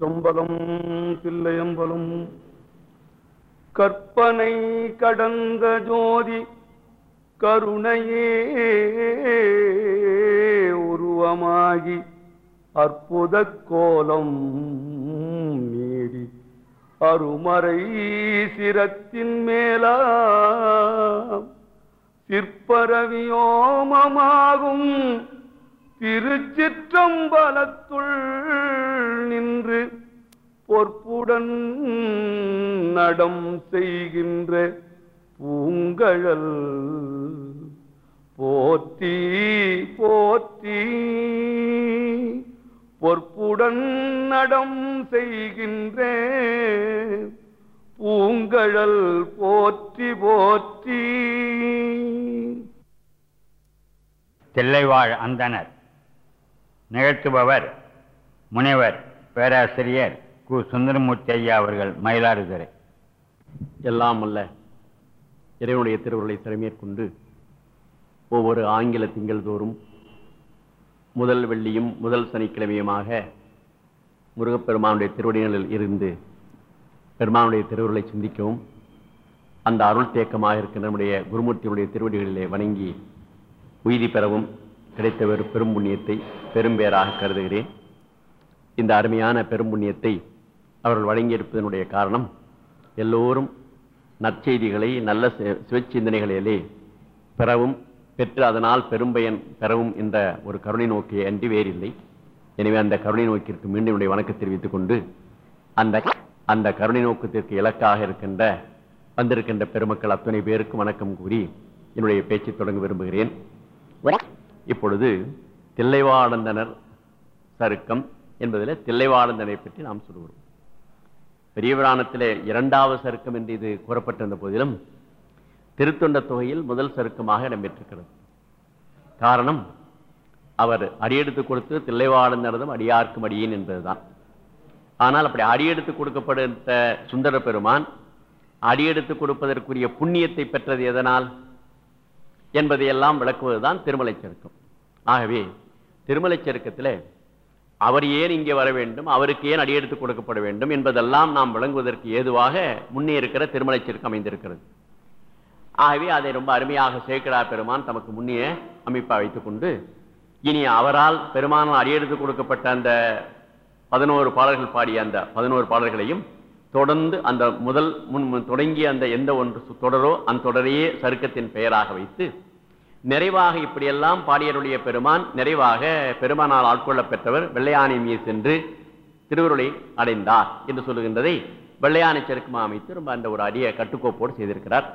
திருச்சிற்றம்பலம் தில்லையம்பலம். கற்பனை கடந்த ஜோதி கருணையே உருவமாகி அற்புத கோலம் நீடி அருமறை சிரத்தின் மேலா சிற்பரவியோமமாகும் திருச்சிற்றம்பலத்துள் நின்று பொற்புடன் நடம் செய்கின்ற பூங்கழல். போத்தி போத்தி பொற்புடன் நடம் செய்கின்ற பூங்கழல். போற்றி போற்றி. தெல்லைவாழ் அந்தனர். நிகழ்த்துபவர் முனைவர் பேராசிரியர் கு. சுந்தரமூர்த்தி ஐயா அவர்கள் மயிலாடுதுறை. எல்லாம் அல்ல இறைவனுடைய திருவுருளை திறமேற்கொண்டு ஒவ்வொரு ஆங்கில திங்கள் தோறும் முதல் வெள்ளியும் முதல் சனிக்கிழமையுமாக முருகப்பெருமானுடைய திருவடிகளில் இருந்து பெருமானுடைய திருவுருளை சிந்திக்கவும் அந்த அருள் தேக்கமாக இருக்கின்ற நம்முடைய குருமூர்த்தியுடைய திருவடிகளிலே வணங்கி உய்தி பெறவும் கிடைத்த ஒரு பெரும்புண்ணியத்தை பெரும்பேராக கருதுகிறேன். இந்த அருமையான பெரும்புண்ணியத்தை அவர்கள் வழங்கியிருப்பதனுடைய காரணம் எல்லோரும் நற்செய்திகளை நல்ல சி- சிவச்சிந்தனைகளிலே பெறவும் பெற்று அதனால் பெரும்பயன் பெறவும் என்ற ஒரு கருணை நோக்கியை அன்றி வேறில்லை. எனவே அந்த கருணை நோக்கிற்கு மீண்டும் என்னுடைய வணக்கம் தெரிவித்துக் கொண்டு அந்த அந்த கருணை நோக்கத்திற்கு இலக்காக இருக்கின்ற வந்திருக்கின்ற பெருமக்கள் அத்தனை பேருக்கு வணக்கம் கூறி என்னுடைய பேச்சை தொடங்க விரும்புகிறேன். இப்பொழுது தில்லைவாடந்தனர் சருக்கம் என்பதில் தில்லைவாடந்தனை பற்றி நாம் சொல்லுவோம் பெரியபுராணத்திலே இரண்டாவது சருக்கம் என்று இது கூறப்பட்டிருந்த போதிலும் திருத்தொண்ட தொகையில் முதல் சருக்கமாக இடம்பெற்றிருக்கிறது காரணம் அவர் அடியெடுத்து கொடுத்து தில்லைவாடந்தனதும் அடியார்க்கும் அடியேன் என்பதுதான். ஆனால் அப்படி அடியெடுத்து கொடுக்கப்படுத்த சுந்தர பெருமான் அடியெடுத்து கொடுப்பதற்குரிய புண்ணியத்தை பெற்றது எதனால்? என்பதையெல்லாம் விளக்குவதுதான் திருமலைச் சருக்கம். ஆகவே திருமலைச் சருக்கத்தில் அவர் ஏன் இங்கே வர வேண்டும் அவருக்கு ஏன் அடியெடுத்து கொடுக்கப்பட வேண்டும் என்பதெல்லாம் நாம் விளங்குவதற்கு ஏதுவாக முன்னே இருக்கிற திருமலைச் சருக்கம் அமைந்திருக்கிறது. ஆகவே அதை ரொம்ப அருமையாக சேக்கடா பெருமான் தமக்கு முன்னே அமைப்பாக வைத்துக் கொண்டு இனி அவரால் பெருமானால் அடியெடுத்து கொடுக்கப்பட்ட அந்த பதினோரு பாடல்கள் பாடிய அந்த பதினோரு பாடல்களையும் தொடர்ந்து அந்த முதல் முன் முன் தொடங்கிய அந்த எந்த ஒன்று தொடரோ அந்த தொடரையே சருக்கத்தின் பெயராக வைத்து நிறைவாக இப்படியெல்லாம் பாடியருடைய பெருமான் நிறைவாக பெருமானால் ஆட்கொள்ளப் பெற்றவர் வெள்ளையானை மீது சென்று திருவருளை அடைந்தார் என்று சொல்லுகின்றதை வெள்ளையானை செருக்குமா அமைத்து ரொம்ப அந்த ஒரு அடிய கட்டுக்கோப்போடு செய்திருக்கிறார்.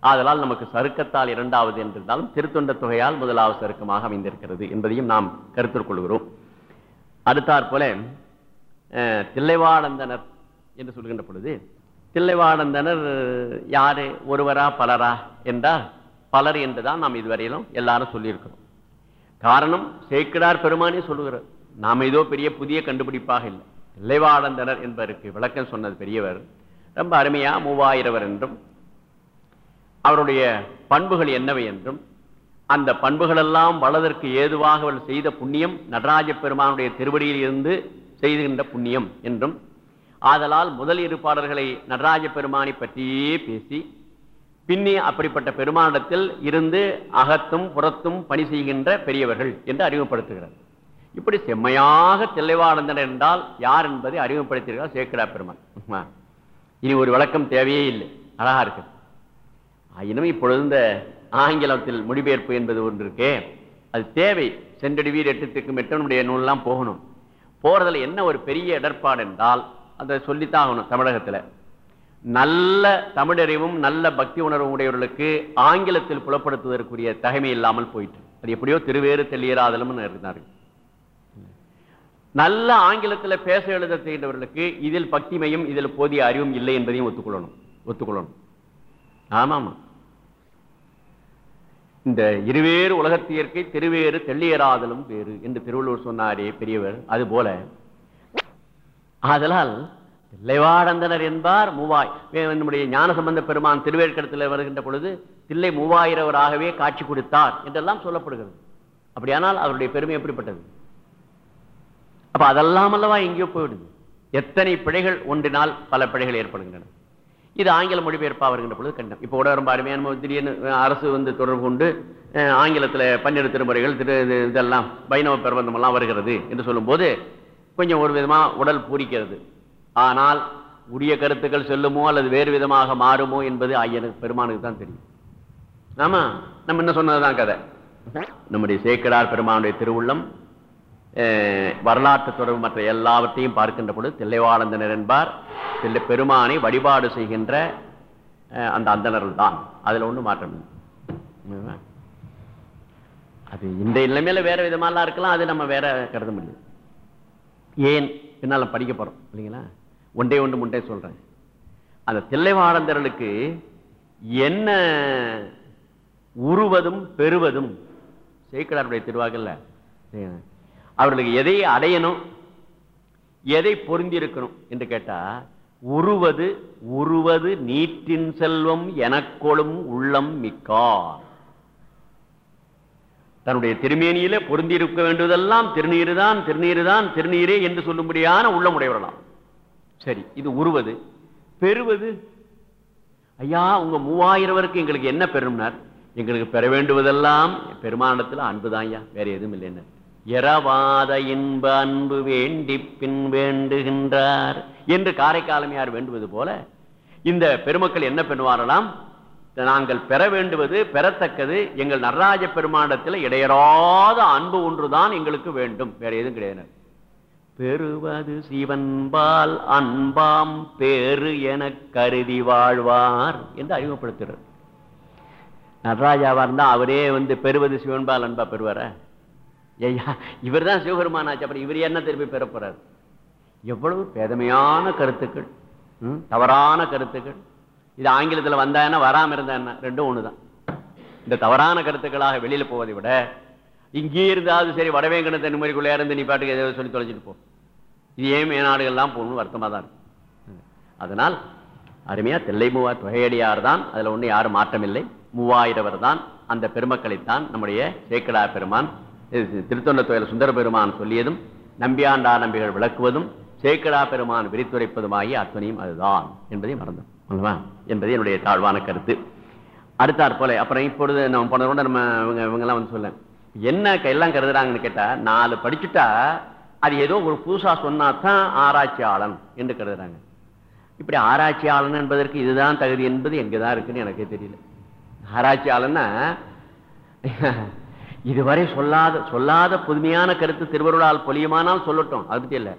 ஆதலால் நமக்கு சருக்கத்தால் இரண்டாவது என்றிருந்தாலும் திருத்தொண்ட தொகையால் முதலாவது சருக்கமாக அமைந்திருக்கிறது என்பதையும் நாம் கருத்தில் கொள்கிறோம். அடுத்தாற் போல தில்லைவாடந்தனர் என்று சொல்கின்ற பொழுது தில்லைவாடந்தனர் யாரு? ஒருவரா பலரா? என்றால் பலர் என்றுதான் நாம் இதுவரையிலும் எல்லாரும் சொல்லியிருக்கிறோம். காரணம் சேக்கிடார் பெருமானே சொல்லுகிறார் நாம் ஏதோ பெரிய புதிய கண்டுபிடிப்பாக இல்லை. தில்லைவாடந்தனர் என்பதற்கு விளக்கம் சொன்னது பெரியவர். ரொம்ப அருமையா மூவாயிரவர் என்றும் அவருடைய பண்புகள் என்னவை என்றும் அந்த பண்புகளெல்லாம் வளதற்கு ஏதுவாக அவள் செய்த புண்ணியம் நடராஜ பெருமானுடைய திருவடியில் இருந்து செய்துகின்ற புண்ணியம் என்றும் ஆதலால் முதல் இரு பாடல்களை நடராஜ பெருமானை பற்றியே பேசி பின்னி அப்படிப்பட்ட பெருமானிடத்தில் இருந்து அகத்தும் புறத்தும் பணி செய்கின்ற பெரியவர்கள் என்று அறிமுகப்படுத்துகிறார். இப்படி செம்மையாக தெளிவானந்தனர் என்றால் யார் என்பதை அறிமுகப்படுத்தியிருக்கிறார் சேக்கடா பெருமான். இனி ஒரு விளக்கம் தேவையே இல்லை. அழகா இருக்கு. ஆயினும் இப்பொழுது இந்த ஆங்கிலத்தில் மொழிபெயர்ப்பு என்பது ஒன்று இருக்கே. அது தேவை. சென்றடிவீர் எட்டு திக்கும் எட்டு நம்முடைய நூல்லாம் போகணும். போகிறதுல என்ன ஒரு பெரிய இடர்பாடு என்றால் அதை சொல்லித்தான் ஆகணும் தமிழகத்தில். நல்ல தமிழறிவும் நல்ல பக்தி உணர்வும் உடையவர்களுக்கு ஆங்கிலத்தில் புலப்படுத்துவதற்குரிய தகைமை இல்லாமல் போயிட்டு. அது எப்படியோ திருவேறு தெளியராதலும் இருந்தார்கள். நல்ல ஆங்கிலத்துல பேச எழுத செய்கிறவர்களுக்கு இதில் பக்திமையும் இதில் போதிய அறிவும் இல்லை என்பதையும் ஒத்துக்கொள்ளணும். ஒத்துக்கொள்ளணும். ஆமாமா. இந்த இருவேறு உலகத்தியற்கை திருவேறு தெள்ளியராதலும் வேறு என்று திருவள்ளுவர் சொன்னாரே பெரியவர். அது போல ஆதலால் தில்லைவாடந்தனர் என்பார் மூவாய். நம்முடைய ஞானசம்பந்த பெருமான் திருவேற்கடத்தில் வருகின்ற பொழுது தில்லை மூவாயிரவராகவே காட்சி கொடுத்தார் என்றெல்லாம் சொல்லப்படுகிறது. அப்படியானால் அவருடைய பெருமை எப்படிப்பட்டது? அப்ப அதெல்லாம் அல்லவா எங்கேயோ போயிடுது. எத்தனை பிழைகள் ஒன்றினால் பல பிழைகள் ஏற்படுகின்றன. இது ஆங்கில மொழிபெயர்ப்பா வருகின்ற பொழுது கண்டம். இப்போ கூட ரொம்ப அருமையான திடீர்னு அரசு வந்து தொடர்பு கொண்டு ஆங்கிலத்தில் ஆங்கிலத்துல பன்னிரு திருமுறைகள் திரு இதெல்லாம் வைணவ பிரபந்தமெல்லாம் வருகிறது என்று சொல்லும்போது கொஞ்சம் ஒரு விதமா உடல் பூரிக்கிறது. ஆனால் உரிய கருத்துக்கள் சொல்லுமோ அல்லது வேறு விதமாக மாறுமோ என்பது ஐயனுக்கு பெருமானுக்கு தான் தெரியும். ஆமா நம்ம என்ன சொன்னதுதான் கதை. நம்முடைய சேக்கடார் பெருமானுடைய திருவுள்ளம் வரலாற்று தொடர்பு மற்ற எல்லாவற்றையும் பார்க்கின்ற பொழுது தில்லைவாளந்தனர் என்பார். தில்லை பெருமானை வழிபாடு செய்கின்ற அஹ், அந்த அந்தனர்கள் தான். அதில் ஒன்றும் மாற்றம் அது இந்த நிலைமையில வேற விதமாலாம் இருக்கலாம் அது நம்ம வேற கருத முடியும் ஏன்? பின்னால படிக்க போறோம் இல்லைங்களா? ஒன்றே ஒன்று முண்டே சொல்றேன். அந்த தில்லைவாரந்தர்களுக்கு என்ன உருவதும் பெறுவதும் சேக்கடாருடைய திருவாகல்ல. அவர்களுக்கு எதை அடையணும் எதை பொருந்தி இருக்கணும் என்று கேட்டால் உருவது உருவது நீட்டின் செல்வம் எனக்கொழும் உள்ளம் மிக்கார். தன்னுடைய திருமேனியிலே பொருந்தி இருக்க வேண்டுவதெல்லாம் திருநீருதான் திருநீரு தான் திருநீரே என்று சொல்லும்படியான உள்ளமுடையவர்களாம் சரி இது உருவது. பெறுவது? ஐயா உங்க மூவாயிரம் பேருக்கு எங்களுக்கு என்ன பெறும்னார்? எங்களுக்கு பெற வேண்டுவதெல்லாம் பெருமானத்துல அன்புதான் ஐயா வேற எதுவும் இல்லைன்னு இரவாத இன்ப அன்பு வேண்டி பின் வேண்டுகின்றார் என்று காரைக்காலமையார் வேண்டுவது போல இந்த பெருமக்கள் என்ன பண்ணுவாரலாம் நாங்கள் பெற வேண்டுவது பெறத்தக்கது எங்கள் நடராஜ பெருமாண்டத்தில் இடையறாத அன்பு ஒன்றுதான் எங்களுக்கு வேண்டும். வேற எதுவும் கிடையாது. பெறுவது சிவன்பால் அன்பாம் பேரு என கருதி வாழ்வார் என்று அறிமுகப்படுத்துகிறார் நடராஜாவா இருந்தால் அவரே வந்து பெறுவது சிவன்பால் அன்பா பெறுவார? ஐயா இவர் தான் சிவபெருமானாச்சு அப்புறம் இவர் என்ன திருப்பி பெற எவ்வளவு பேதமையான கருத்துக்கள். தவறான கருத்துக்கள். இது ஆங்கிலத்துல வந்தா என்ன வராம இருந்தா என்ன? ரெண்டும் ஒண்ணுதான். இந்த தவறான கருத்துக்களாக வெளியில போவதை விட இங்கே இருந்தாவது சரி வடவேங்கன தென்மொழிக்குள்ளே இருந்து நீ பாட்டுக்கு எதாவது சொல்லி தொலைச்சிட்டு போ. இது ஏன் மேநாடுகள்லாம் போகணும்னு வருத்தமாக தான் இருக்கும் அதனால் அருமையாக தில்லை மூவா தொகையடியார் தான் அதில் ஒன்றும் யாரும் மாற்றமில்லை. மூவாயிரவர் தான் அந்த பெருமக்களைத்தான் நம்முடைய சேக்கடா பெருமான் திருத்தொண்ட தொழில் சுந்தர பெருமான் சொல்லியதும் நம்பியாண்டா நம்பிகள் விளக்குவதும் சேக்கடா பெருமான் விரித்துரைப்பதுமாகி அத்தனையும் அதுதான் என்பதை மறந்தோம் அல்லவா? என்பது என்னுடைய தாழ்வான கருத்து. அடுத்தாற் போல அப்புறம் இப்பொழுது நம்ம போனதோட நம்ம இவங்க இவங்கெல்லாம் வந்து சொல்ல என்ன கையெல்லாம் கருதுறாங்கன்னு கேட்டால் நாலு படிச்சுட்டா அது ஏதோ ஒரு புதுசா சொன்னாதான் ஆராய்ச்சியாளன் என்று கருதுறாங்க. இப்படி ஆராய்ச்சியாளன் என்பதற்கு இதுதான் தகுதி என்பது எங்கதான் இருக்குன்னு எனக்கே தெரியல. ஆராய்ச்சியாளன்னா இதுவரை சொல்லாத சொல்லாத புதுமையான கருத்து திருவருளால் பொலியுமானால் சொல்லட்டும் அது பற்றி இல்லை.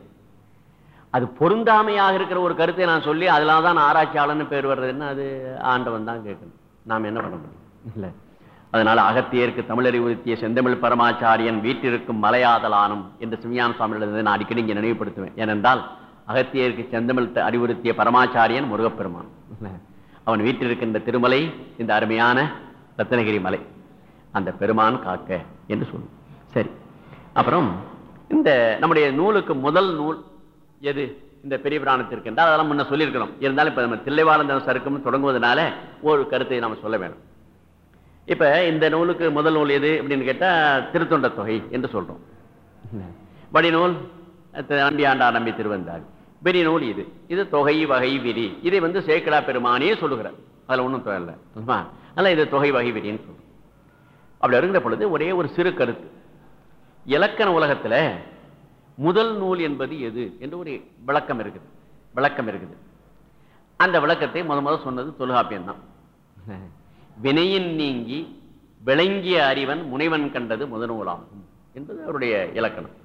அது பொருந்தாமையாக இருக்கிற ஒரு கருத்தை நான் சொல்லி அதனால தான் ஆராய்ச்சியாளன்னு பேர் வர்றதுன்னு அது? ஆண்டவன் தான் கேட்கணும். நாம் என்ன பண்ண முடியும்? இல்லை. அதனால அகத்தியருக்கு தமிழறிவுறுத்திய செந்தமிழ் பரமாச்சாரியன் வீட்டிற்கும் மலையாதலானும் என்று சிவஞான சுவாமிகளிடம் நான் அடிக்கடி இங்கே நினைவுபடுத்துவேன். ஏனென்றால் அகத்தியருக்கு செந்தமிழ் அறிவுறுத்திய பரமாச்சாரியன் முருகப்பெருமான். அவன் அவன் வீட்டிருக்கின்ற திருமலை இந்த அருமையான ரத்னகிரி மலை அந்த பெருமான் காக்க என்று சொல்லும். சரி அப்புறம் இந்த நம்முடைய நூலுக்கு முதல் நூல் எது? இந்த பெரிய பிராணத்திற்கு என்றால் அதெல்லாம் முன்ன சொல்லியிருக்கிறோம். இருந்தாலும் இப்போ நம்ம தில்லைவாழ்ந்த சருக்கம் தொடங்குவதனால ஒரு கருத்தை நம்ம சொல்ல வேணும். இப்ப இந்த நூலுக்கு முதல் நூல் எது அப்படின்னு கேட்டா திருத்தொண்ட தொகை என்று சொல்றோம். வடிநூல் நம்பி ஆண்டா நம்பி திருவந்தாள். பெரிய நூல் இது. இது தொகை வகை விரி இதை வந்து சேக்கடா பெருமானே சொல்லுகிறார். அதுல ஒண்ணும் இல்லை. அதனால இது தொகை வகை விரின்னு சொல்றோம். அப்படி இருக்கிற பொழுது ஒரே ஒரு சிறு கருத்து. இலக்கண உலகத்துல முதல் நூல் என்பது எது என்று ஒரு விளக்கம் இருக்குது. விளக்கம் இருக்குது. அந்த விளக்கத்தை முத முத சொன்னது தொல்காப்பியம் தான் வினையின் நீங்கி விளங்கிய அறிவன் முனைவன் கண்டது முதநூலாகும் என்பது அவருடைய இலக்கணம்.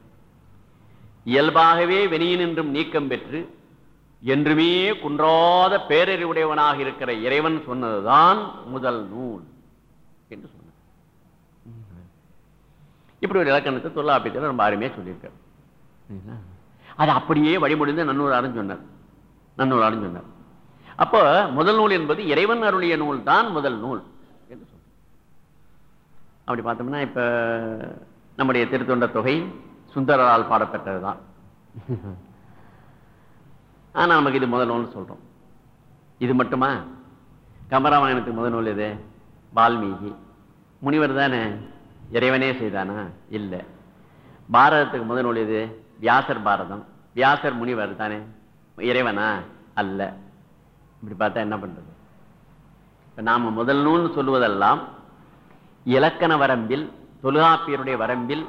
இயல்பாகவே வினையினின்றும் நீக்கம் பெற்று என்றுமே குன்றாத பேரறிவுடையவனாக இருக்கிற இறைவன் சொன்னதுதான் முதல் நூல் என்று சொன்னார். இப்படி ஒரு இலக்கணத்தை தொல்லாப்பியத்தில் ரொம்ப அருமையா சொல்லியிருக்காரு? அது அப்படியே வழிமொழிந்து நன்னூறாரும் சொன்னார். நன்னூறாரும் சொன்னார். அப்போ முதல் நூல் என்பது இறைவன் அருளிய நூல் தான் முதல் நூல் என்று சொல்றார். அப்படி பார்த்தோம்னா இப்ப நம்முடைய திருத்தொண்ட தொகை சுந்தரரால் பாடப்பெற்றதுதான். ஆனா நமக்கு இது முதல் நூல்னு சொல்றோம். இது மட்டுமா? கம்பராமாயணத்துக்கு முதல் நூல் எது? வால்மீகி. முனிவர் தானே? இறைவனே செய்தானா? இல்லை. பாரதத்துக்கு முதல் நூல் எது? வியாசர் பாரதம். வியாசர் முனிவர் தானே? இறைவனா? அல்ல. இப்படி பார்த்தா என்ன பண்றது? இப்போ நாம முதல் நூல்னு சொல்லுவதெல்லாம் இலக்கண வரம்பில் தொல்காப்பியருடைய வரம்பில்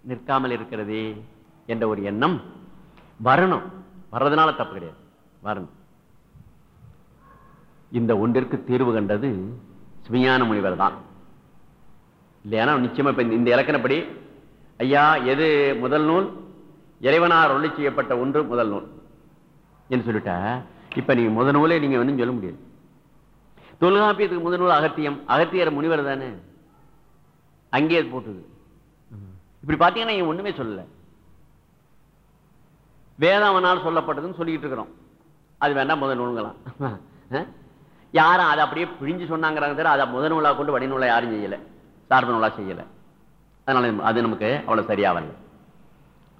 நிற்காமல் இருக்கிறதே என்ற ஒரு எண்ணம் வரணும். வர்றதுனால தப்பு கிடையாது. வரணும். இந்த ஒன்றிற்கு தீர்வு கண்டது சுமையான முனிவர் தான். இல்லையானா நிச்சயமா இப்ப இந்த- இலக்கணப்படி ஐயா எது முதல் நூல்? இறைவனார் ஒளி செய்யப்பட்ட ஒன்று முதல் நூல். என்று சொல்லிட்ட இப்ப நீங்க முதல் நூலே நீங்க வந்து சொல்ல முடியாது. தொல்காப்பியத்துக்கு முதல் நூல் அகத்தியம். அகத்தியர் முனிவர் தானே? அங்கே போட்டுது. இப்படி பாத்தீங்கன்னா நீங்க ஒண்ணுமே சொல்லல. வேதாவனால் சொல்லப்பட்டதுன்னு சொல்லிட்டு இருக்கிறோம். அது வேண்டாம் முதல் நூல்களாம். யாரும் அதை அப்படியே பிழிஞ்சு சொன்னாங்கிறாங்க தவிர அதை முதல் நூலா கொண்டு வடிநூலாக யாரும் செய்யலை. சார்பு நூலா செய்யல. அதனால அது நமக்கு அவ்வளவு சரியா வரல.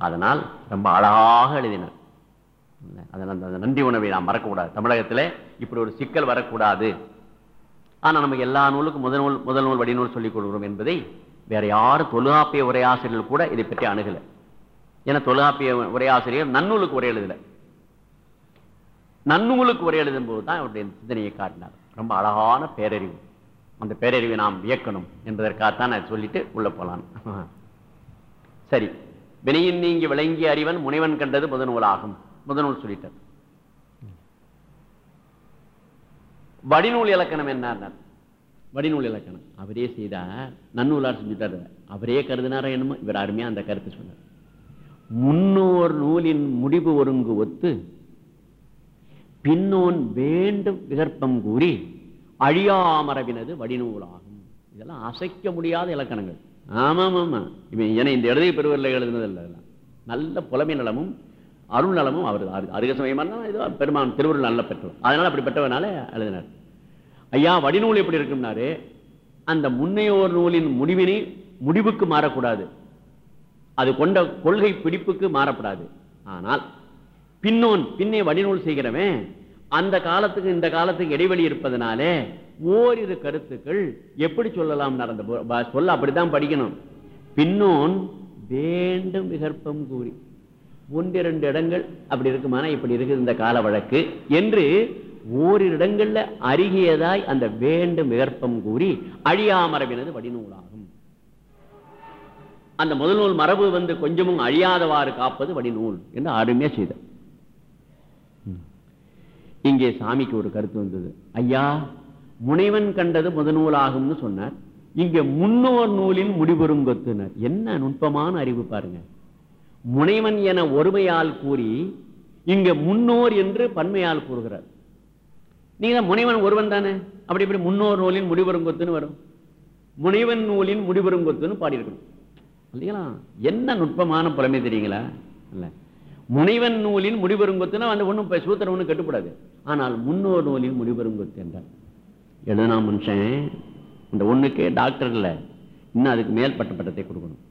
அதனால் ரொம்ப அழகாக எழுதினார். அந்த நன்றி உணவை நாம் மறக்கக்கூடாது. தமிழகத்தில் இப்படி ஒரு சிக்கல் வரக்கூடாது. ஆனால் நமக்கு எல்லா நூலுக்கும் முதல் நூல் முதல் நூல் வடிநூல் சொல்லிக் கொள்கிறோம் என்பதை வேற யாரும் தொல்காப்பிய உரையாசிரியர்கள் கூட இதை பற்றி அணுகலை. ஏன்னா தொல்காப்பிய உரையாசிரியர் நன்னூலுக்கு உரை எழுதலை. நன்னூலுக்கு உரை எழுதும் போது தான் அவருடைய சிந்தனையை காட்டினார். ரொம்ப அழகான பேரறிவு. அந்த பேரறிவை நாம் வியக்கணும் என்பதற்காகத்தான் நான் சொல்லிட்டு உள்ளே போலாம். சரி. வினையின் நீங்கி விளங்கிய அறிவன் முனைவன் கண்டது முதல் நூலாகும். முதல் சொல்லிட்டார். வடிநூல் இலக்கணம் என்ன? வடிநூல் இலக்கணம். அவரே செய்தார். நன்னூலார் செஞ்சுட்டார். அவரே கருதினாரா என்னமோ? இவர் அருமையா அந்த கருத்து சொன்னார். முன்னோர் நூலின் முடிவு ஒருங்கு ஒத்து பின்னோன் வேண்டும் விகற்பம் கூறி அழியாமரவினது வடிநூலாகும். இதெல்லாம் அசைக்க முடியாத இலக்கணங்கள். ஆமாம் ஆமாம் இவன் என இந்த இடதை பெறுவரில் எழுதுனது நல்ல புலமை நலமும் அருள் நலமும் அவர் அருக சமயமா இது பெருமான் திருவருள் நல்ல பெற்றவர் அதனால அப்படி பெற்றவனால எழுதினார். ஐயா வடிநூல் எப்படி இருக்கும்னாரு? அந்த முன்னையோர் நூலின் முடிவினை முடிவுக்கு மாறக்கூடாது. அது கொண்ட கொள்கை பிடிப்புக்கு மாறப்படாது. ஆனால் பின்னோன் பின்னே வடிநூல் செய்கிறவன் அந்த காலத்துக்கு இந்த காலத்துக்கு இடைவெளி இருப்பதனாலே ஓரிரு கருத்துக்கள் எப்படி சொல்லலாம் நடந்த சொல்ல அப்படித்தான் படிக்கணும். பின்னோன் வேண்டும் விகற்பம் கூறி. ஒன்றிரண்டு இடங்கள் அப்படி இருக்குமானா இப்படி இருக்குது இந்த கால வழக்கு என்று ஓரிரு இடங்கள்ல அருகியதாய் அந்த வேண்டும் விகற்பம் கூறி அழியாமரபினது வடிநூலாகும். அந்த முதல் நூல் மரபு வந்து கொஞ்சமும் அழியாதவாறு காப்பது வடிநூல் என்று அருமையா செய்த இங்கே சாமிக்கு ஒரு கருத்து வந்தது. ஐயா முனைவன் கண்டது முதநூலாகும்னு சொன்னார். இங்க முன்னோர் நூலின் முடிபெருங்கொத்துனர் என்ன நுட்பமான அறிவு பாருங்க. முனைவன் என ஒருமையால் கூறி இங்க முன்னோர் என்று பன்மையால் கூறுகிறார். நீங்க முனைவன் ஒருவன் தானே? அப்படி இப்படி முன்னோர் நூலின் முடிபெருங்கொத்துன்னு வரும். முனைவன் நூலின் முடிபெருங்கொத்துன்னு பாடியிருக்கணும். இல்லைங்களா? என்ன நுட்பமான புலமை தெரியுங்களா? இல்லை. முனைவன் நூலின் முடிபெருங்கொத்துனா அந்த ஒன்றும் சூத்திரம் ஒன்றும் கட்டுப்படாது. ஆனால் முன்னோர் நூலின் முடிவெருங்கொத்து என்றார். எழுதுனா மனுஷன் இந்த ஒன்றுக்கே டாக்டர் இல்லை. இன்னும் அதுக்கு மேல் பட்ட பட்டத்தை கொடுக்கணும்.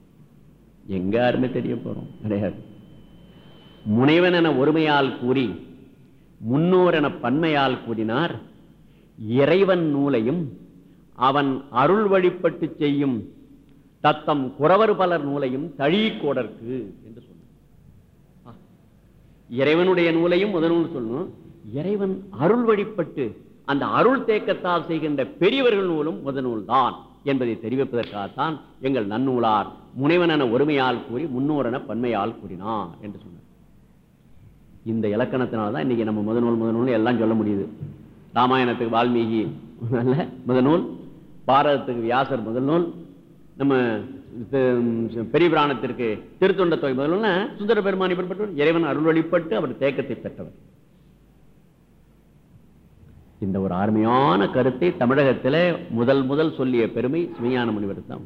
எங்க யாருமே தெரிய போறோம். கிடையாது. முனைவன் என ஒருமையால் கூறி முன்னோர் என பன்மையால் கூறினார் இறைவன் நூலையும் அவன் அருள் வழிபட்டு செய்யும் தத்தம் குறவர் பலர் நூலையும் தழீக்கோடற்கு என்று சொன்னார். இறைவனுடைய நூலையும் முதநூல் சொல்லணும் இறைவன் அருள் வழிபட்டு அந்த அருள் தேக்கத்தால் செய்கின்ற பெரியவர்கள் நூலும் முதநூல் தான் என்பதை தெரிவிப்பதற்காகத்தான் எங்கள் நன்னூலார் முனைவனென ஒருமையால் கூறி முன்னோரென பன்மையால் கூறினார் என்று சொன்னார். இந்த இலக்கணத்தினால தான் இன்னைக்கு நம்ம முதநூல் முதநூல் எல்லாம் சொல்ல முடியுது. ராமாயணத்துக்கு வால்மீகி அல்ல முதநூல். பாரதத்துக்கு வியாசர் முதல் நூல் நம்ம தி- பெரிய புராணத்திற்கு திருத்தொண்ட தொகை முதல்ல சுந்தர பெருமானி பெறப்பட்டவர் இறைவன் அருள் வழிபட்டு அவர் தேக்கத்தை பெற்றவர். இந்த ஒரு அருமையான கருத்தை தமிழகத்தில் முதல் முதல் சொல்லிய பெருமை சிவஞான முனிவர் தான்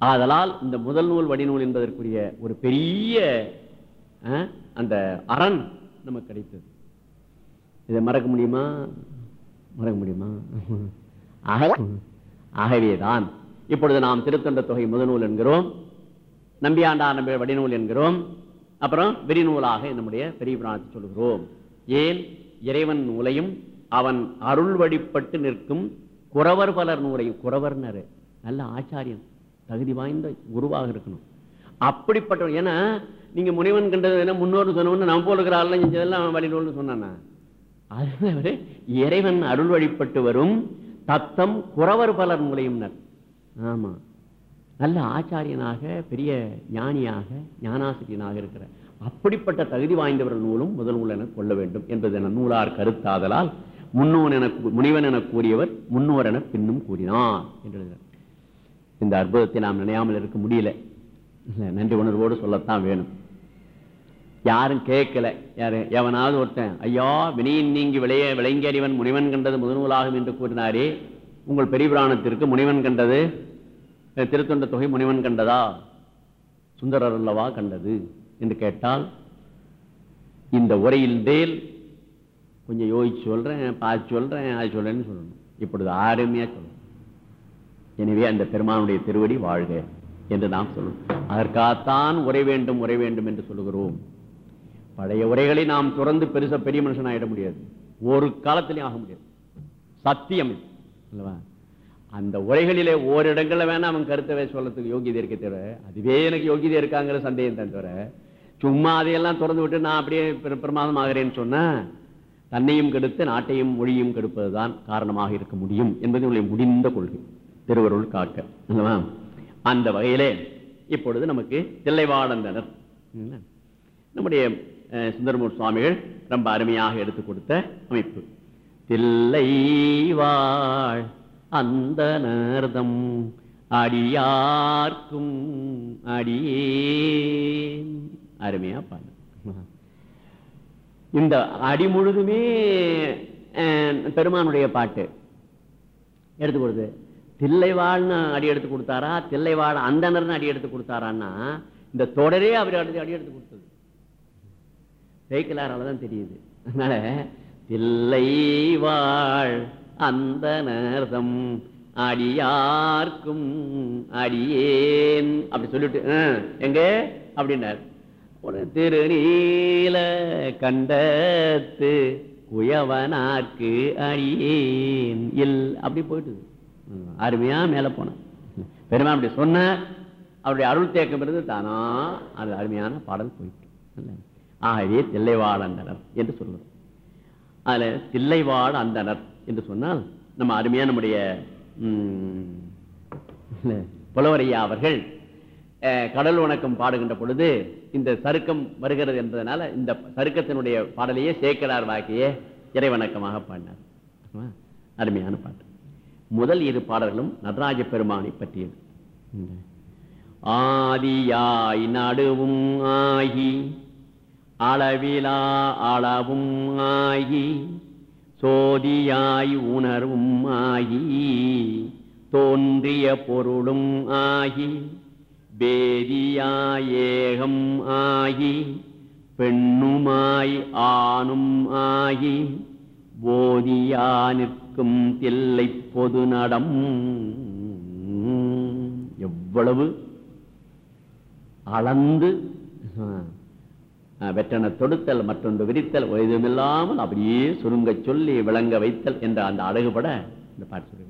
ஆதலால் இந்த முதல் நூல் வடிநூல் என்பதற்குரிய ஒரு பெரிய அந்த அரண் நமக்கு கிடைத்தது இதை மறக்க முடியுமா மறக்க முடியுமா ஆகவேதான் இப்பொழுது நாம் திருத்தொண்ட தொகை முதநூல் என்கிறோம் நம்பியாண்டா நம்பி வடிநூல் என்கிறோம் அப்புறம் விரிநூலாக நம்முடைய பெரிய புராணத்தை சொல்கிறோம் ஏன் இறைவன் நூலையும் அவன் அருள் வழிபட்டு நிற்கும் குறவர் பலர் நூலையும். குறவர்னர். நல்ல ஆச்சாரியன் தகுதி வாய்ந்த குருவாக இருக்கணும். அப்படிப்பட்ட ஏன்னா நீங்க முனிவன் கண்டது என்ன? முன்னோர் சொன்னவன் நம்ம போல இருக்கிற ஆள்லாம் செஞ்சதெல்லாம் வழிநூல்னு சொன்னானா? அது இறைவன் அருள் வழிபட்டு வரும் தத்தம் குறவர் பலர் நூலையும்னர். ஆமா. நல்ல ஆச்சாரியனாக பெரிய ஞானியாக ஞானாசிரியனாக இருக்கிறார். அப்படிப்பட்ட தகுதி வாய்ந்தவர்கள் நூலும் முதல் நூல் என கொள்ள வேண்டும் என்பது என நூலார் கருத்தாதலால் முன்னோன் என கூ- முனிவன் என கூறியவர் முன்னோர் என பின்னும் கூறினார் என்று இந்த அற்புதத்தை நாம் நினையாமல் இருக்க முடியல. நன்றி உணர்வோடு சொல்லத்தான் வேணும். யாரும் கேட்கல. யாரு எவனாவது ஒருத்தன் ஐயா வினையின் நீங்கி விளைய விளைஞறிவன் முனிவன் கண்டது முதநூலாகும் என்று கூறினாரே. உங்கள் பெரியபுராணத்திற்கு முனிவன் கண்டது திருத்தொண்ட தொகை முனிவன் கண்டதா? சுந்தரர் அல்லவா கண்டது? என்று கேட்டால் இந்த உரையில் மேல் கொஞ்சம் யோசிச்சு சொல்றேன் பார்த்து சொல்றேன் அது சொல்கிறேன்னு சொல்லணும். இப்பொழுது ஆறுமையா சொல்லணும். எனவே அந்த பெருமானுடைய திருவடி வாழ்க என்று நாம் சொல்லணும். அதற்காகத்தான் உரை வேண்டும் உரை வேண்டும் என்று சொல்லுகிறோம். பழைய உரைகளை நாம் துறந்து பெருசா பெரிய மனுஷன் ஆயிட முடியாது. ஒரு காலத்திலையும் ஆக முடியாது. சத்தியம் இது. அந்த உரைகளிலே ஓரிடங்களில் வேணா அவன் கருத்தை சொல்லத்துக்கு யோகியதை இருக்க தவிர அதுவே எனக்கு யோகியதை இருக்காங்கிற சந்தேகம் தான் தவிர சும்மா அதையெல்லாம் திறந்து விட்டு நான் அப்படியே பிரமாதம் ஆகிறேன்னு சொன்ன தன்னையும் கெடுத்து நாட்டையும் மொழியும் கெடுப்பதுதான் காரணமாக இருக்க முடியும் என்பது உங்களுடைய முடிந்த கொள்கை. திருவருள் காக்க. அந்த வகையிலே இப்பொழுது நமக்கு தில்லைவாடந்தனர் என்ன? நம்முடைய அஹ், சுந்தரமூர் சுவாமிகள் ரொம்ப அருமையாக எடுத்துக் கொடுத்த அமைப்பு. தில்லை வாழ் அந்த நேர்தம் அடியார்க்கும் அடியே அருமையா பாடு. இந்த அடி முழுதுமே அஹ், பெருமானுடைய பாட்டு. எடுத்து கொடுத்து தில்லைவாழ்னு அடி எடுத்து கொடுத்தாரா? தில்லைவாழ் அந்தனர்னு அடி எடுத்து கொடுத்தாரான்னா இந்த தொடரே அவர் அடி அடி எடுத்து கொடுத்தது. ஜெயிக்கலாரால தான் தெரியுது. அதனால தில்லை வாழ் அந்த நேர்தம் அடியார்க்கும் அடியேன் அப்படி சொல்லிட்டு எங்க? அப்படின்னாரு. ஒரு திருநீல கண்டத்து குயவனார்க்கு அடியேன் இல். அப்படி போயிட்டு அருமையா மேல போன பெருமான் அப்படி சொன்னார் அவருடைய அருள் தேக்கம் இருந்து தானா அது அருமையான பாடல் போயிட்டு? ஆகவே தில்லைவாழ் அந்தனர் என்று சொல்லுறோம் அதுல தில்லைவாழ் அந்தனர் என்று சொன்னால் நம்ம அருமையா நம்முடைய புலவரையா அவர்கள் கடல் வணக்கம் பாடுகின்ற பொழுது இந்த சருக்கம் வருகிறது என்பதனால இந்த சருக்கத்தினுடைய பாடலையே சேக்கலார் வாக்கியே இறைவணக்கமாக பாடினார். அருமையான பாட்டு. முதல் இரு பாடல்களும் நடராஜ பெருமானை பற்றியது. ஆதியாய் நடுவும் ஆகி அளவிலா அளவும் ஆகி சோதியாய் உணர்வும் ஆகி தோன்றிய பொருளும் ஆகி வேதியாய் ஏகம் ஆகி பெண்ணுமாய் ஆணும் ஆகி போதியா நிற்கும் தில்லை பொது நடம். எவ்வளவு? அளந்து வெற்றனை தொடுத்தல் மற்றொன்று விரித்தல் எதுவுமில்லாமல் அப்படியே சுருங்க சொல்லி விளங்க வைத்தல் என்ற அந்த அழகுபட இந்த பாட்டு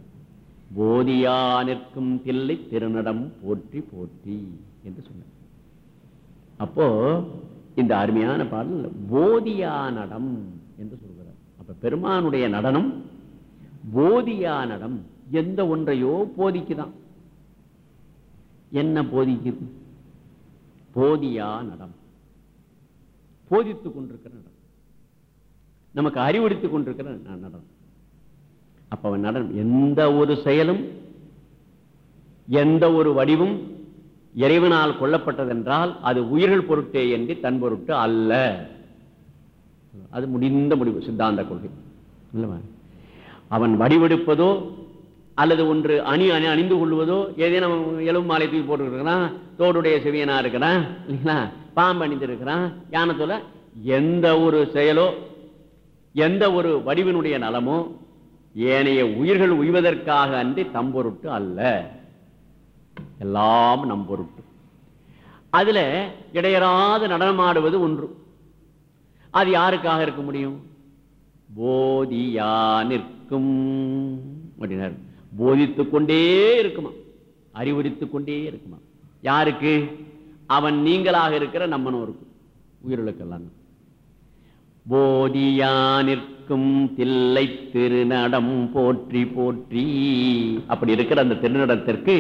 போதியா நிற்கும் தில்லை திருநடம் போற்றி போற்றி என்று சொன்னார். அப்போ இந்த அருமையான பாடல் போதியா நடம் என்று சொல்கிறார். அப்ப பெருமானுடைய நடனம் போதியா நடம் எந்த ஒன்றையோ போதிக்குதான். என்ன போதிக்குது? போதியா நடம். போதித்துக் கொண்டிருக்கிற நடம். நமக்கு அறிவுறுத்திக் கொண்டிருக்கிற நடனம் நடம். அப்ப அவன் நடனம் எந்த ஒரு செயலும் எந்த ஒரு வடிவும் இறைவனால் கொல்லப்பட்டதென்றால் அது உயிர்கள் பொருட்டே என்று தன் பொருட்டு அல்ல. அது முடிந்த முடிவு சித்தாந்த கொள்கை. அவன் வடிவெடுப்பதோ அல்லது ஒன்று அணி அணி அணிந்து கொள்வதோ ஏதேனும் எலும்பு மாலை தூக்கி போட்டுருக்கிறான் தோடுடைய செவியனா இருக்கிறான் இல்லைங்களா? பாம்பு அணிந்திருக்கிறான் யானத்தோல எந்த ஒரு செயலோ எந்த ஒரு வடிவினுடைய நலமோ ஏனைய உயிர்கள் உய்வதற்காக அன்றி தம்பொருட்டு அல்ல. எல்லாம் நம் பொருட்டு அதுல நடனமாடுவது ஒன்று. அது யாருக்காக இருக்க முடியும்? போதியா நிற்கும் அப்படின்னார். போதித்து கொண்டே இருக்குமா அறிவுறுத்திக் கொண்டே இருக்குமா யாருக்கு? அவன் நீங்களாக இருக்கிற நம்மனும் இருக்கும் உயிர்களுக்கெல்லாம். போதியா நிற்கும் தில்லை திருநடம் போற்றி போற்றி. அப்படி இருக்கிற அந்த திருநடத்திற்கு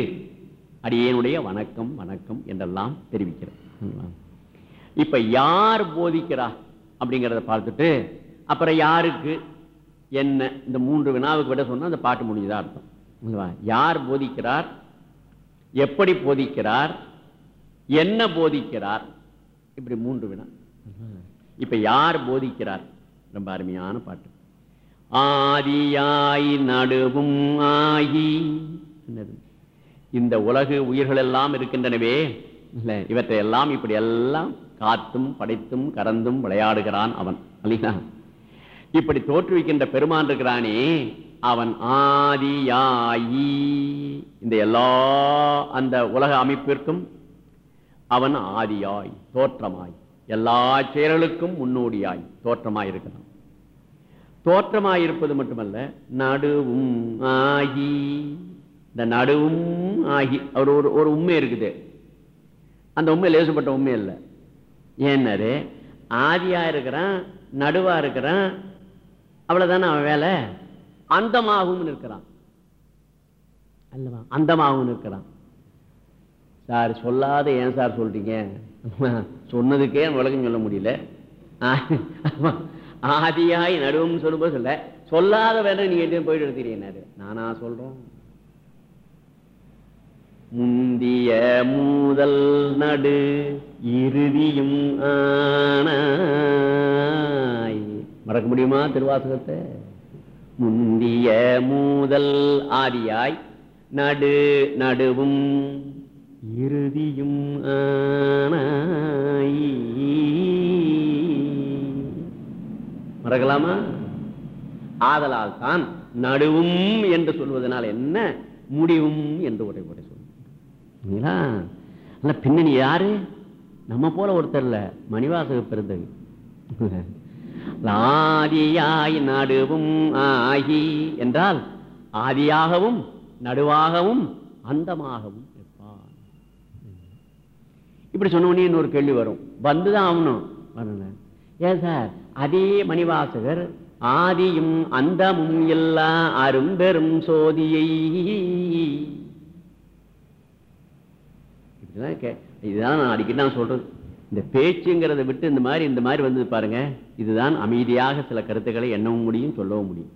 அடியேனுடைய வணக்கம் வணக்கம் என்றெல்லாம் தெரிவிக்கிறேன் இப்ப யார் போதிக்கிறா அப்படிங்கிறத பார்த்துட்டு அப்புறம் யாருக்கு என்ன இந்த மூன்று வினாவுக்கு விட சொன்னா அந்த பாட்டு முடிஞ்சதா அர்த்தம். யார் போதிக்கிறார்? எப்படி போதிக்கிறார்? என்ன போதிக்கிறார்? இப்படி மூன்று வினா. இப்ப யார் போதிக்கிறார்? ரொம்ப அருமையான பாட்டு. ஆதியாய் நடுவும் ஆகி என்னது? இந்த உலகு உயிர்கள் எல்லாம் இருக்கின்றனவே இல்லை இவற்றை எல்லாம் இப்படி எல்லாம் காத்தும் படைத்தும் கறந்தும் விளையாடுகிறான் அவன் இல்லைங்களா? இப்படி தோற்றுவிக்கின்ற பெருமான் இருக்கிறானே அவன் ஆதியாயி. இந்த எல்லா அந்த உலக அமைப்பிற்கும் அவன் ஆதியாய் தோற்றமாய். எல்லா செயல்களுக்கும் முன்னோடியாய் தோற்றமாய் இருக்கிறான் தோற்றமாய் இருப்பது மட்டுமல்ல நடுவும் ஆகி இந்த நடுவும் ஆகி அவர் ஒரு ஒரு உண்மை இருக்குது. அந்த உண்மை லேசுப்பட்ட உண்மை இல்லை ஏன்னாரு ஆதியா இருக்கிறான் நடுவா இருக்கிறான் அவ்வளவுதானே அவன் வேலை? அந்தமாகவும் இருக்கிறான். அல்லவா? அந்தமாகவும் இருக்கிறான். சார் சொல்லாத ஏன் சார் சொல்றீங்க? சொன்னதுக்கே விளக்கம் சொல்ல முடியல. ஆதியாய் நடுவும் சொல்லும்போது சொல்ல சொல்லாத வேற நீங்க எதுவும் போயிட்டு எடுத்துக்கிறீங்க நானா சொல்றோம். முந்திய மூதல் நடு இறுதியும் ஆனாய். மறக்க முடியுமா திருவாசகத்தை? முந்திய மூதல் ஆதியாய் நடு நடுவும் இறுதியும் ஆனாய். மறக்கலாமா? ஆதலால் தான் நடுவும் என்று சொல்வதனால் என்ன? முடிவும் என்று ஒரே முறை சொல்லுங்களா அல்ல பின்னணி யாரு? நம்ம போல ஒருத்தர் மணிவாசக பிறந்தது ஆதியாய் நடுவும் ஆகி என்றால் ஆதியாகவும் நடுவாகவும் அந்தமாகவும் இப்படி சொன்ன இன்னொரு கேள்வி வரும். வந்துதான் ஆகணும். வரணும் ஏன் சார்? அதே மணிவாசகர் ஆதியும் அந்தமும் எல்லா அரும்பெரும் சோதியை. இப்படிதான் கே- இதுதான் நான் அடிக்கடி நான் சொல்றது. இந்த பேச்சுங்கிறத விட்டு இந்த மாதிரி இந்த மாதிரி வந்தது பாருங்க. இதுதான் அமைதியாக சில கருத்துக்களை எண்ணவும் முடியும் சொல்லவும் முடியும்.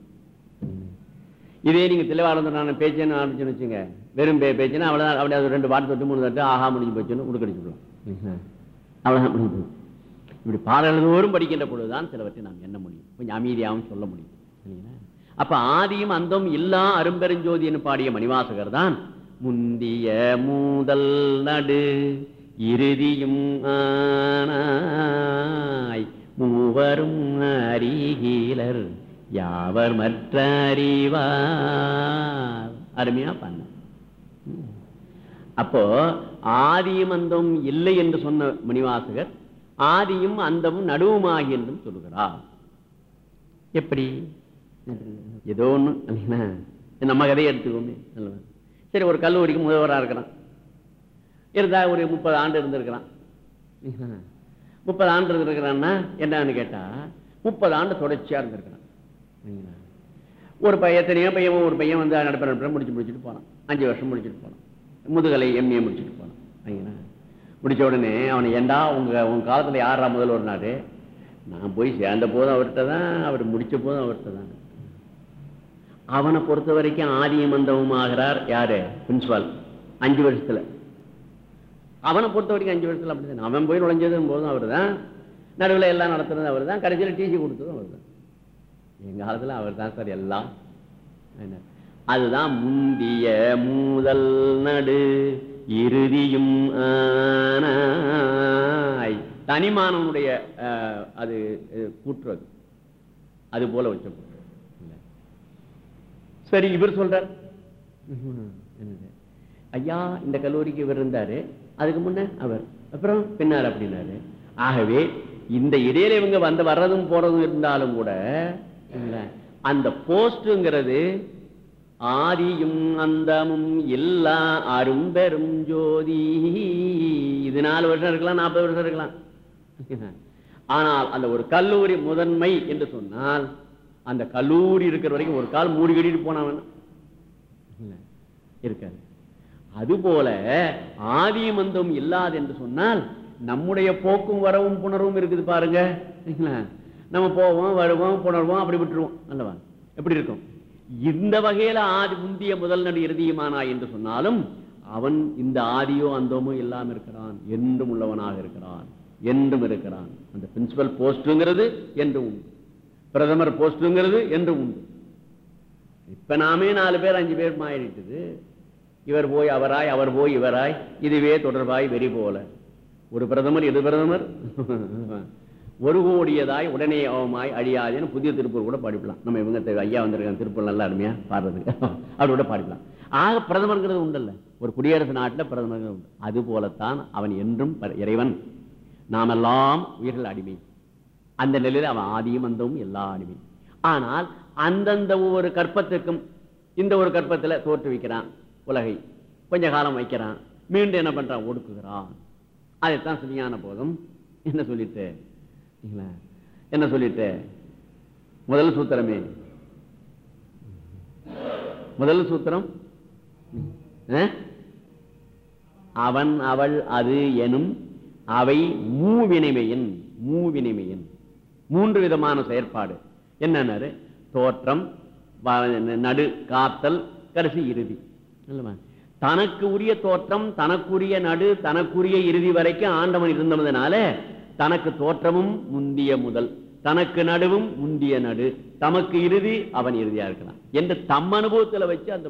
இதே நீங்க தெளிவாக நான் பேச்சுன்னு ஆரம்பிச்சுன்னு வச்சுங்க. வெறும் பே பேச்சுன்னா அவ்வளோதான் அப்படியே அது ரெண்டு பாட்டு தொட்டு மூணு தட்டு ஆஹா முடிஞ்சு போச்சுன்னு உடுக்கடிச்சுக்கலாம் அவ்வளோதான் முடிஞ்சு இப்படி பாடல்தோறும் படிக்கின்ற பொழுதுதான் சிலவற்றை நாம் எண்ண முடியும். கொஞ்சம் அமைதியாகவும் சொல்ல முடியும். சரிங்களா? அப்போ ஆதியும் அந்தம் இல்லா அரும்பெருஞ்சோதின்னு பாடிய மணிவாசகர் தான் முந்திய மூதல் நடு இறுதியும் ஆனாய். மூவரும் அறிகீலர் யாவர் மற்ற அறிவார் அருமையா பண்ண அப்போ ஆதியும் அந்தம் இல்லை என்று சொன்ன மணிவாசகர் ஆதியும் அந்தமும் நடுவுமாகி என்றும் சொல்லுகிறார் எப்படி ஏதோ இல்லைங்களா? நம்ம கதையை எடுத்துக்கோமே? சரி ஒரு கல்லூரிக்கு முதல்வராக இருக்கிறான் இருந்தா ஒரு முப்பது ஆண்டு இருந்திருக்கிறான் முப்பது ஆண்டு இருந்திருக்கிறான்னா என்னன்னு கேட்டா முப்பது ஆண்டு தொடர்ச்சியா இருந்திருக்கிறான்? ஒரு பையன் எத்தனையோ பையன் ஒரு பையன் வந்து நடப்ப நடப்ப முடிச்சு முடிச்சுட்டு போனான். அஞ்சு வருஷம் முடிச்சுட்டு போனான். முதுகலை எம்ஏ முடிச்சுட்டு போனான். சரிங்களா? முடிச்ச உடனே அவனை ஏண்டா உங்க உங்க காலத்துல யாரா முதல்வர் நாடு? நான் போய் சேர்ந்த போதும் அவர்கிட்ட தான் அவர் முடிச்ச போதும் அவர்கிட்ட தான். அவனை பொறுத்த வரைக்கும் ஆதியும் அந்தமும் ஆகிறார் யாரு? பிரின்சிபால் அஞ்சு வருஷத்துல. அவனை பொறுத்த வரைக்கும் அஞ்சு வருஷத்துல அப்படிதான் அவன் போய் நுழைஞ்சதும் போதும் அவர் தான் நடுவில் எல்லாம் நடத்துறது அவர் தான் கடைசியில் டிசி கொடுத்ததும் அவர் தான் எங்க காலத்துல அவர் தான் சார் எல்லாம். அதுதான் முந்திய மூதல் நடு இறுதியும் தனிமானவனுடைய அஹ், அது அஹ், அது. போல வச்ச கூற்று. சரி இவர் சொல்றார். என்னது? ஐயா இந்த கல்லூரிக்கு இவர் இருந்தாரு. அதுக்கு முன்ன அவர். அப்புறம் பின்னார் அப்படின்னாரு. ஆகவே இந்த இடையில இவங்க வந்து வர்றதும் போறதும் இருந்தாலும் கூட அந்த போஸ்ட்ங்கிறது ஆதியும் அந்தமும் எல்லா அரும்பெரும் ஜோதி. இது நாலு வருஷம் இருக்கலாம் நாற்பது வருஷம் இருக்கலாம். ஆனால் அந்த ஒரு கல்லூரி முதன்மை என்று சொன்னால் அந்த கல்லூரி இருக்கிற வரைக்கும் ஒரு கால் மூடி கட்டிட்டு போனவன். இருக்காது. அதுபோல ஆதியும் அந்தமும் இல்லாது என்று சொன்னால் நம்முடைய போக்கும் வரவும் புணர்வும் இருக்குது பாருங்க. சரிங்களா? நம்ம போவோம் வருவோம் புணர்வோம் அப்படி விட்டுருவோம். அல்லவா எப்படி இருக்கும்? இந்த வகையில ஆதி முந்திய முதல் நடு இறுதியுமானா என்று சொன்னாலும் அவன் இந்த ஆதியோ அந்தமோ இல்லாம இருக்கிறான். என்றும் உள்ளவனாக இருக்கிறான். என்றும் இருக்கிறான். அந்த பிரின்சிபல் போஸ்டுங்கிறது என்று உண்டு. பிரதமர் போஸ்டுங்கிறது என்று உண்டு. இப்ப நாமே நாலு பேர் அஞ்சு பேர் மாறிட்டது. இவர் போய் அவராய் அவர் போய் இவராய். இதுவே தொடர்பாய் வெறி போல. ஒரு பிரதமர் எது பிரதமர்? ஒரு கோடியதாய் உடனே அவமாய் அழியாதுன்னு புதிய திருப்பூர் கூட பாடிக்கலாம் நம்ம இவங்க ஐயா வந்திருக்காங்க திருப்பூர் நல்லா அருமையா பாடுறதுக்கு அப்படி கூட பாடிக்கலாம் ஆக பிரதமர்ங்கிறது உண்டல்ல. ஒரு குடியரசு நாட்டில் பிரதமர் உண்டு. அது போலத்தான் அவன் என்றும் பர- இறைவன். நாமெல்லாம் உயிர்கள் அடிமை. அந்த நிலையில அவன் ஆதியும் அந்தவும் எல்லா அடிமை. ஆனால் அந்தந்த ஒவ்வொரு கற்பத்திற்கும் இந்த ஒரு கற்பத்துல தோற்றுவிக்கிறான் உலகை. கொஞ்ச காலம் வைக்கிறான். மீண்டும் என்ன பண்றான்? ஒடுக்குகிறான். அதைத்தான் சரியான போதும் என்ன சொல்லிட்டு? என்ன சொல்லிட்டு? முதல் சூத்திரமே. முதல் சூத்திரம்? அவன் அவள் அது எனும் அவை மூவினைமையின் மூவினைமையின். மூன்று விதமான செயற்பாடு. என்னன்னாரு? தோற்றம் நடு காத்தல் கடைசி இறுதி. தனக்கு உரிய தோற்றம் தனக்குரிய நடு தனக்குரிய இறுதி வரைக்கும் ஆண்டவன் இருந்ததுனால தனக்கு தோற்றமும் முந்திய முதல் தனக்கு நடுவும் முந்திய நடு தமக்கு இறுதி அவன் இறுதியா இருக்கலாம். என்று தம் அனுபவத்துல வச்சு அந்த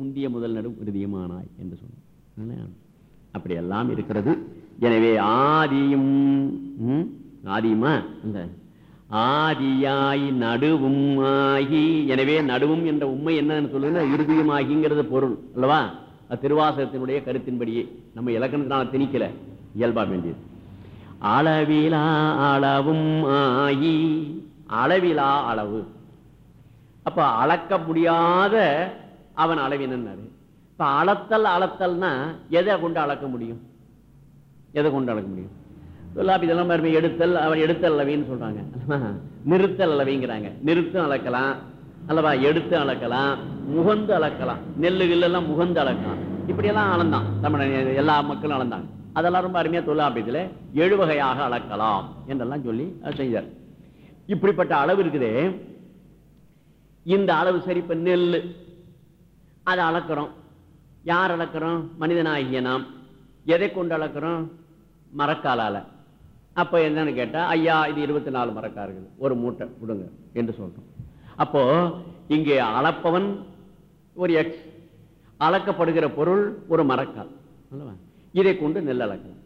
முந்திய முதல் நடும் இறுதியுமானாய் என்று சொன்னான் அப்படியெல்லாம் இருக்கிறது. எனவே ஆதியும் ஆதியுமா? இந்த ஆதியாய் நடுவும் ஆகி எனவே நடுவும் என்ற உண்மை என்னன்னு சொல்லுங்க இறுதியும் ஆகிங்கிறது பொருள் அல்லவா? திருவாசகத்தினுடைய கருத்தின்படியே. நம்ம இலக்கணத்தினால திணிக்கல. இயல்பா வேண்டியது. அளவிலா அளவும் ஆகி அளவிலா அளவு. அப்ப அளக்க முடியாத அவன் அளவினாரு இப்ப அளத்தல் அளத்தல்னா எதை கொண்டு அளக்க முடியும்? எதை கொண்டு அளக்க முடியும்? இதெல்லாம் பாருங்க எடுத்தல் அவன் எடுத்தல் அளவின்னு சொல்றாங்க. நிறுத்தல் அளவிங்கிறாங்க. நிறுத்தம் அளக்கலாம். அல்லவா எடுத்து அளக்கலாம். முகந்து அளக்கலாம். நெல்லு கில்லெல்லாம் முகந்து அளக்கலாம். இப்படியெல்லாம் அளந்தான் தமிழ் எல்லா மக்களும் அளந்தாங்க அதெல்லாம் ரொம்ப அருமையா தொல்லாப்பியத்துல எழுவகையாக அளக்கலாம் என்றெல்லாம் சொல்லி செஞ்சார். இப்படிப்பட்ட அளவு இருக்குதே. இந்த அளவு சரி இப்ப நெல் அதை அளக்கிறோம். யார் அளக்கிறோம்? மனிதனாகிய நாம். எதை கொண்டு அளக்கிறோம்? மரக்காலால். அப்ப என்னன்னு கேட்டா ஐயா இது இருபத்தி நாலு மரக்கா இருக்குது. ஒரு மூட்டை கொடுங்க என்று சொல்றோம். அப்போ இங்கே அளப்பவன் ஒரு எக்ஸ் அளக்கப்படுகிற பொருள் ஒரு மரக்கால் இதை கொண்டு நெல் அளக்கலாம்.